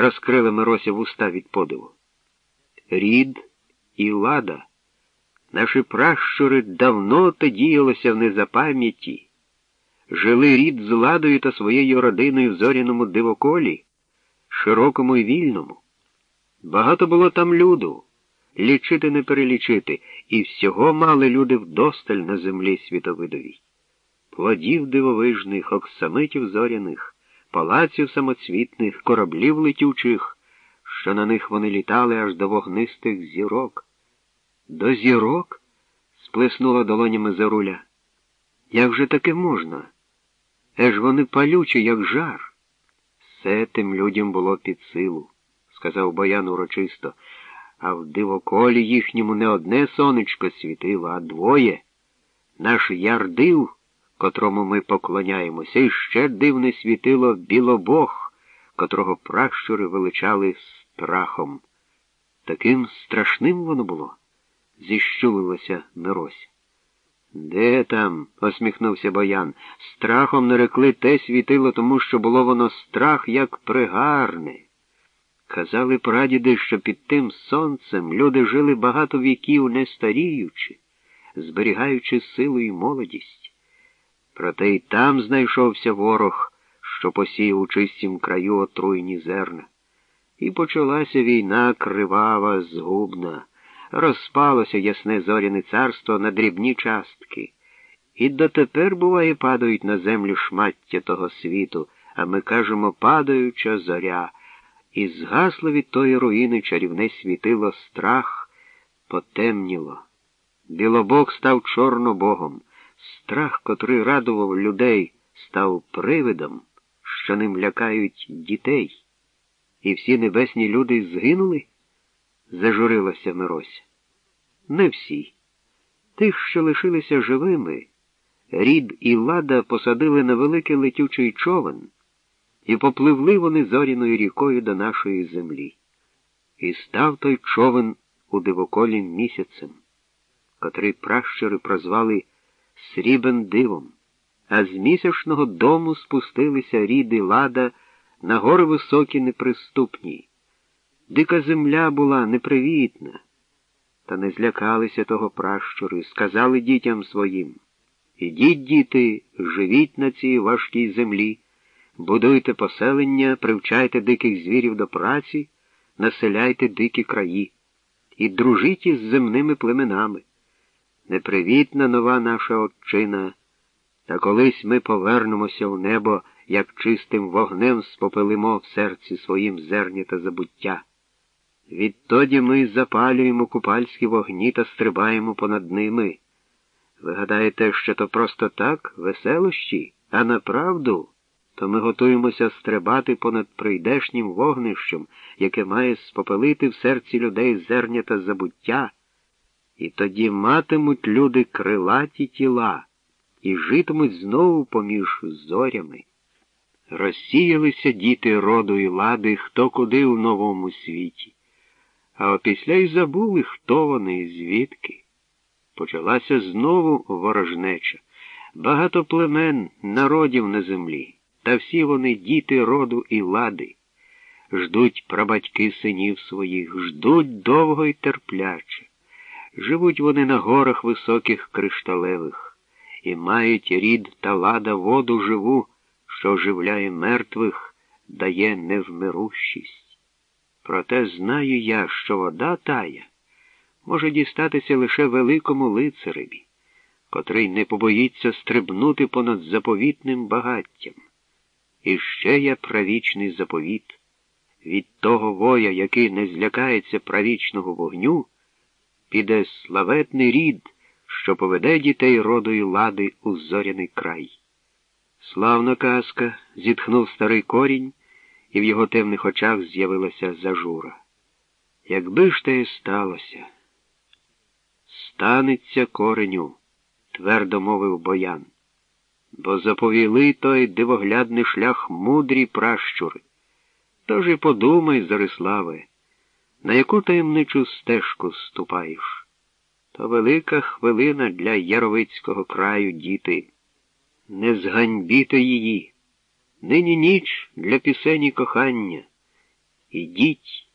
розкрила Мирося вуста від подиву. Рід і лада. Наші пращури давно те діялося в незапам'яті. Жили рід з ладою та своєю родиною в зоряному дивоколі, широкому і вільному. Багато було там люду, лічити не перелічити, і всього мали люди вдосталь на землі світовидовій. Плодів дивовижних, оксамитів зоряних, палаців самоцвітних, кораблів летючих, що на них вони літали аж до вогнистих зірок. До зірок? сплеснула долонями Заруля. Як же таке можна? Еж вони палючі, як жар. Все тим людям було під силу, сказав Боян урочисто, а в дивоколі їхньому не одне сонечко світило, а двоє. Наш ярдив, котрому ми поклоняємося, і ще дивне світило білобог, котрого пращури величали страхом. Таким страшним воно було, зіщулилося Мирось. Де там? посміхнувся Боян. Страхом нарекли те світило, тому що було воно страх, як пригарне. Казали прадіди, що під тим сонцем люди жили багато віків, не старіючи, зберігаючи силу і молодість. Проте й там знайшовся ворог, що посіяв у чистім краю отруйні зерна. І почалася війна кривава, згубна розпалося ясне зоряне царство на дрібні частки. І дотепер, буває, падають на землю шмаття того світу, а ми кажемо падаюча зоря, і згасло від тої руїни чарівне світило страх, потемніло. Білобог став чорнобогом, страх, котрий радував людей, став привидом, що ним лякають дітей. І всі небесні люди згинули? зажурилася Мирося. Не всі. Тих, що лишилися живими, рід і лада посадили на великий летючий човен, і попливли вони зоряною рікою до нашої землі. І став той човен у дивоколі місяцем, котрий пращури прозвали Срібен дивом, а з місячного дому спустилися рід лада на гори високі неприступні. Дика земля була непривітна, та не злякалися того пращури, сказали дітям своїм Ідіть, діти, живіть на цій важкій землі, будуйте поселення, привчайте диких звірів до праці, населяйте дикі краї і дружіть із земними племенами. Непривітна нова наша отчина, та колись ми повернемося в небо, як чистим вогнем спопелимо в серці своїм зерня та забуття. Відтоді ми запалюємо купальські вогні та стрибаємо понад ними. Ви гадаєте, що то просто так, веселощі, а направду, то ми готуємося стрибати понад прийдешнім вогнищем, яке має спопелити в серці людей зерня та забуття, і тоді матимуть люди крилаті тіла і житимуть знову поміж зорями. Розсіялися діти роду і лади хто куди в новому світі а опісля й забули, хто вони і звідки. Почалася знову ворожнеча, багато племен, народів на землі, та всі вони діти роду і лади. Ждуть прабатьки синів своїх, ждуть довго й терпляче. Живуть вони на горах високих кришталевих, і мають рід та лада воду живу, що оживляє мертвих, дає невмирущість. Проте знаю я, що вода тая може дістатися лише великому лицареві, котрий не побоїться стрибнути понад заповітним багаттям. І ще є правічний заповіт. Від того воя, який не злякається правічного вогню, піде славетний рід, що поведе дітей роду і лади у зоряний край. Славна казка, зітхнув старий корінь і в його темних очах з'явилася зажура. Якби ж те і сталося, станеться кореню, твердо мовив боян, бо заповіли той дивоглядний шлях мудрі пращури. Тож і подумай, Зариславе, на яку таємничу стежку ступаєш. То велика хвилина для Яровицького краю, діти. Не зганьбіте її. Нині ніч для пісені кохання, Ідіть.